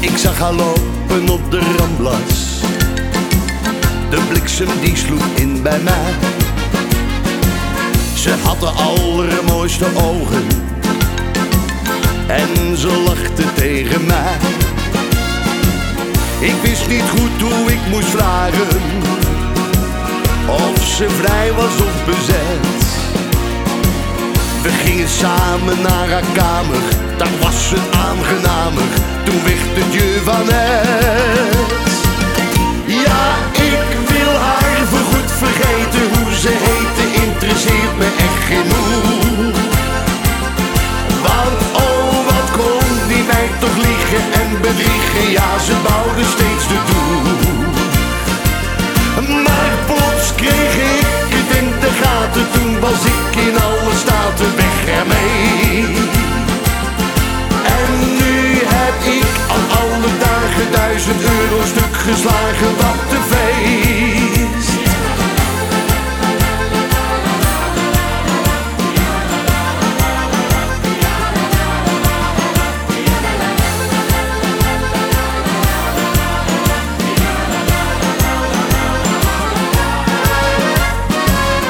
Ik zag haar lopen op de ramblas. De bliksem die sloeg in bij mij. Ze had de allermooiste ogen. En ze lachte tegen mij. Ik wist niet goed hoe ik moest vragen. Of ze vrij was of bezet. We gingen samen naar haar kamer, daar was het aangenamer. Van het. Ja, ik wil haar voorgoed vergeten. Hoe ze heette interesseert me echt genoeg. Want oh, wat kon die mij toch liegen en bedriegen. Ja, ze bouwde steeds de doel. Maar plots kreeg ik het in de gaten, toen was ik in alle staten weg ermee. Duizend euro stuk geslagen, wat te